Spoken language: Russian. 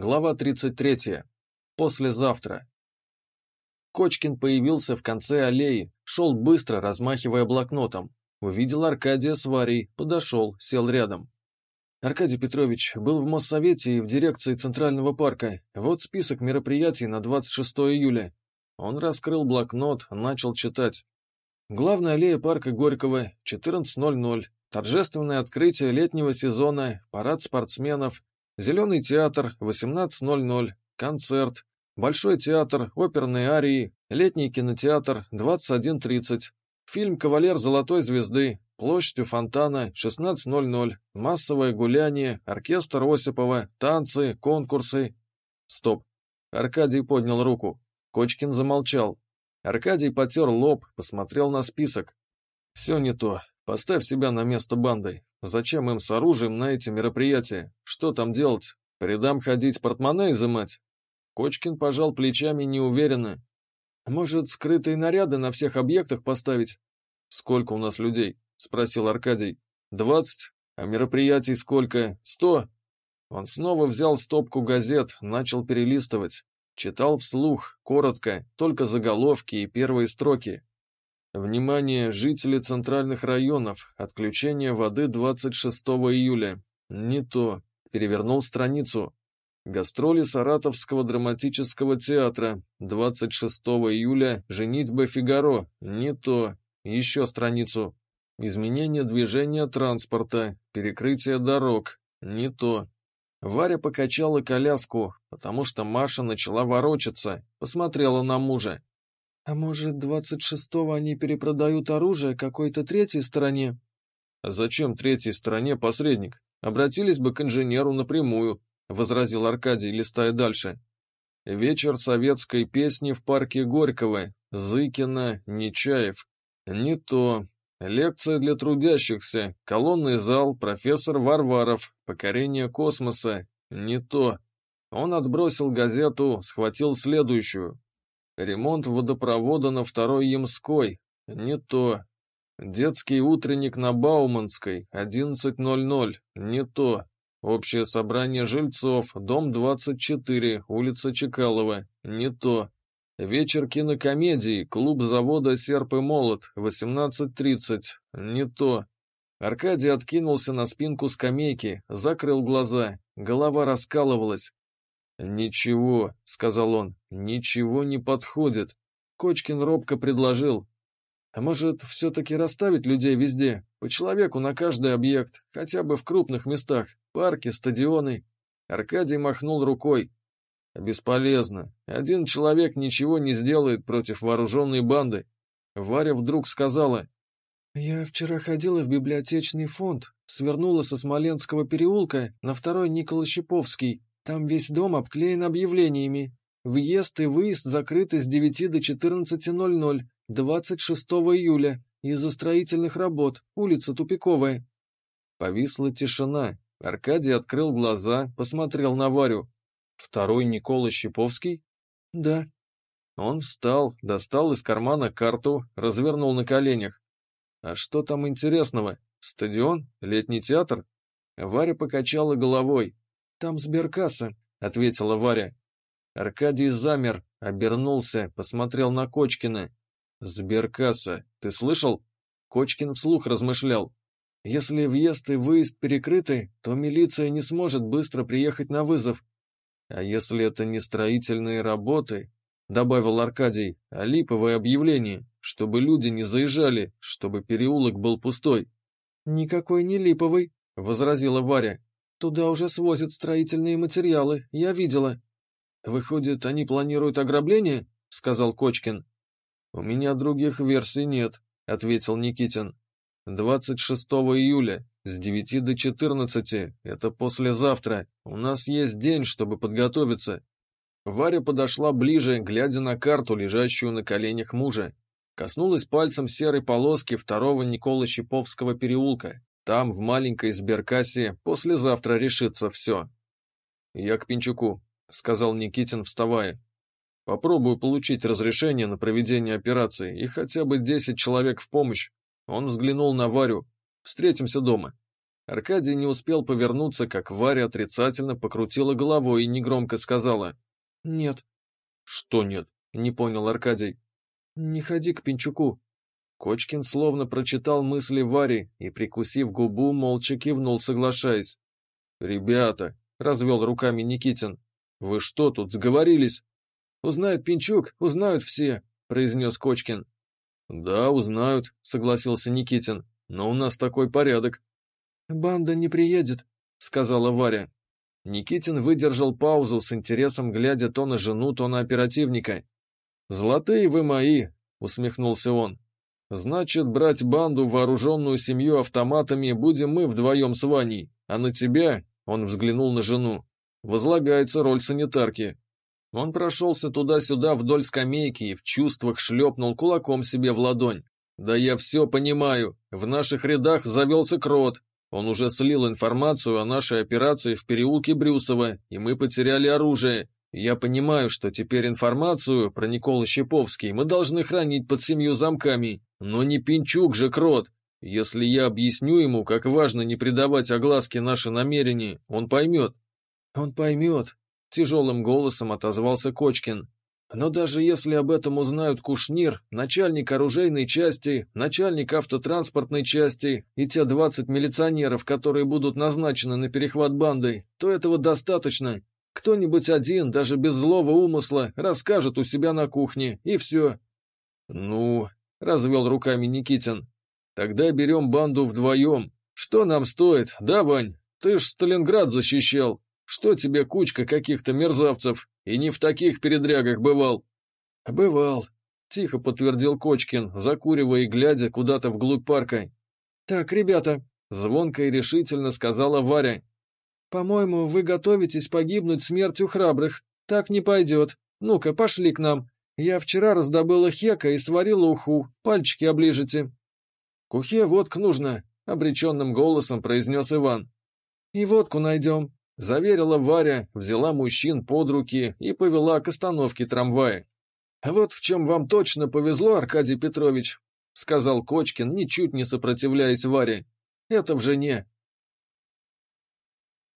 Глава 33. Послезавтра. Кочкин появился в конце аллеи, шел быстро, размахивая блокнотом. Увидел Аркадия с Варей, подошел, сел рядом. Аркадий Петрович был в Моссовете и в дирекции Центрального парка. Вот список мероприятий на 26 июля. Он раскрыл блокнот, начал читать. Главная аллея парка Горького, 14.00. Торжественное открытие летнего сезона, парад спортсменов, Зеленый театр, 18.00, концерт, Большой театр, оперные арии, летний кинотеатр, 21.30, фильм «Кавалер Золотой Звезды», площадь фонтана, 16.00, массовое гуляние, оркестр Осипова, танцы, конкурсы. Стоп. Аркадий поднял руку. Кочкин замолчал. Аркадий потер лоб, посмотрел на список. Все не то. Поставь себя на место банды. Зачем им с оружием на эти мероприятия? Что там делать? По рядам ходить, портмоне изымать? Кочкин пожал плечами неуверенно. Может, скрытые наряды на всех объектах поставить? Сколько у нас людей? Спросил Аркадий. Двадцать? А мероприятий сколько? Сто? Он снова взял стопку газет, начал перелистывать. Читал вслух, коротко, только заголовки и первые строки. Внимание, жители центральных районов. Отключение воды 26 июля. Не то. Перевернул страницу. Гастроли Саратовского драматического театра. 26 июля. Женитьба Фигаро. Не то. Еще страницу. Изменение движения транспорта. Перекрытие дорог. Не то. Варя покачала коляску, потому что Маша начала ворочаться, посмотрела на мужа. «А может, двадцать шестого они перепродают оружие какой-то третьей стороне?» «А зачем третьей стороне посредник? Обратились бы к инженеру напрямую», — возразил Аркадий, листая дальше. «Вечер советской песни в парке Горького. Зыкина, Нечаев. Не то. Лекция для трудящихся. Колонный зал, профессор Варваров. Покорение космоса. Не то». Он отбросил газету, схватил следующую. Ремонт водопровода на второй Ямской. Не то. Детский утренник на Бауманской, 11.00. Не то. Общее собрание жильцов, дом 24, улица Чекалова. Не то. Вечер кинокомедии, клуб завода «Серп и молот», 18.30. Не то. Аркадий откинулся на спинку скамейки, закрыл глаза. Голова раскалывалась. «Ничего», — сказал он, — «ничего не подходит». Кочкин робко предложил. «А может, все-таки расставить людей везде, по человеку на каждый объект, хотя бы в крупных местах, парки, стадионы?» Аркадий махнул рукой. «Бесполезно. Один человек ничего не сделает против вооруженной банды». Варя вдруг сказала. «Я вчера ходила в библиотечный фонд, свернула со Смоленского переулка на второй Никола Щеповский, там весь дом обклеен объявлениями. Въезд и выезд закрыты с 9 до 14.00, 26 июля, из-за строительных работ, улица тупиковая. Повисла тишина. Аркадий открыл глаза, посмотрел на Варю. Второй Никола Щеповский? Да. Он встал, достал из кармана карту, развернул на коленях. А что там интересного? Стадион? Летний театр? Варя покачала головой. «Там сберкасса», — ответила Варя. Аркадий замер, обернулся, посмотрел на Кочкина. «Сберкасса, ты слышал?» Кочкин вслух размышлял. «Если въезд и выезд перекрыты, то милиция не сможет быстро приехать на вызов. А если это не строительные работы?» — добавил Аркадий, — «а липовое объявление, чтобы люди не заезжали, чтобы переулок был пустой». «Никакой не липовый», — возразила Варя. Туда уже свозят строительные материалы, я видела. Выходит, они планируют ограбление? Сказал Кочкин. У меня других версий нет, ответил Никитин. 26 июля, с 9 до 14, это послезавтра. У нас есть день, чтобы подготовиться. Варя подошла ближе, глядя на карту, лежащую на коленях мужа. Коснулась пальцем серой полоски второго Никола Щеповского переулка. Там, в маленькой сберкассе, послезавтра решится все. «Я к Пинчуку», — сказал Никитин, вставая. «Попробую получить разрешение на проведение операции и хотя бы десять человек в помощь». Он взглянул на Варю. «Встретимся дома». Аркадий не успел повернуться, как Варя отрицательно покрутила головой и негромко сказала. «Нет». «Что нет?» — не понял Аркадий. «Не ходи к Пинчуку». Кочкин словно прочитал мысли Вари и, прикусив губу, молча кивнул, соглашаясь. «Ребята», — развел руками Никитин, — «вы что тут, сговорились?» «Узнает Пинчук, узнают все», — произнес Кочкин. «Да, узнают», — согласился Никитин, — «но у нас такой порядок». «Банда не приедет», — сказала Варя. Никитин выдержал паузу с интересом, глядя то на жену, то на оперативника. «Золотые вы мои», — усмехнулся он. «Значит, брать банду, вооруженную семью автоматами, будем мы вдвоем с Ваней, а на тебя, — он взглянул на жену, — возлагается роль санитарки». Он прошелся туда-сюда вдоль скамейки и в чувствах шлепнул кулаком себе в ладонь. «Да я все понимаю. В наших рядах завелся крот. Он уже слил информацию о нашей операции в переулке Брюсова, и мы потеряли оружие. Я понимаю, что теперь информацию про Никола Щеповский мы должны хранить под семью замками, но не Пинчук же крот. Если я объясню ему, как важно не придавать огласке наши намерения, он поймет. Он поймет, тяжелым голосом отозвался Кочкин. Но даже если об этом узнают Кушнир, начальник оружейной части, начальник автотранспортной части и те 20 милиционеров, которые будут назначены на перехват банды, то этого достаточно. Кто-нибудь один, даже без злого умысла, расскажет у себя на кухне, и все. Ну, развел руками Никитин. Тогда берем банду вдвоем. Что нам стоит, да, Вань? Ты ж Сталинград защищал. Что тебе кучка каких-то мерзавцев? И не в таких передрягах бывал. Бывал, тихо подтвердил Кочкин, закуривая и глядя куда-то вглубь парка. Так, ребята, звонко и решительно сказала Варя. По-моему, вы готовитесь погибнуть смертью храбрых. Так не пойдет. Ну-ка, пошли к нам. Я вчера раздобыла хека и сварила уху. Пальчики оближете. К ухе водка нужна, обреченным голосом произнес Иван. И водку найдем, Заверила Варя, взяла мужчин под руки и повела к остановке трамвая. «А вот в чем вам точно повезло, Аркадий Петрович», — сказал Кочкин, ничуть не сопротивляясь Варе. «Это в жене.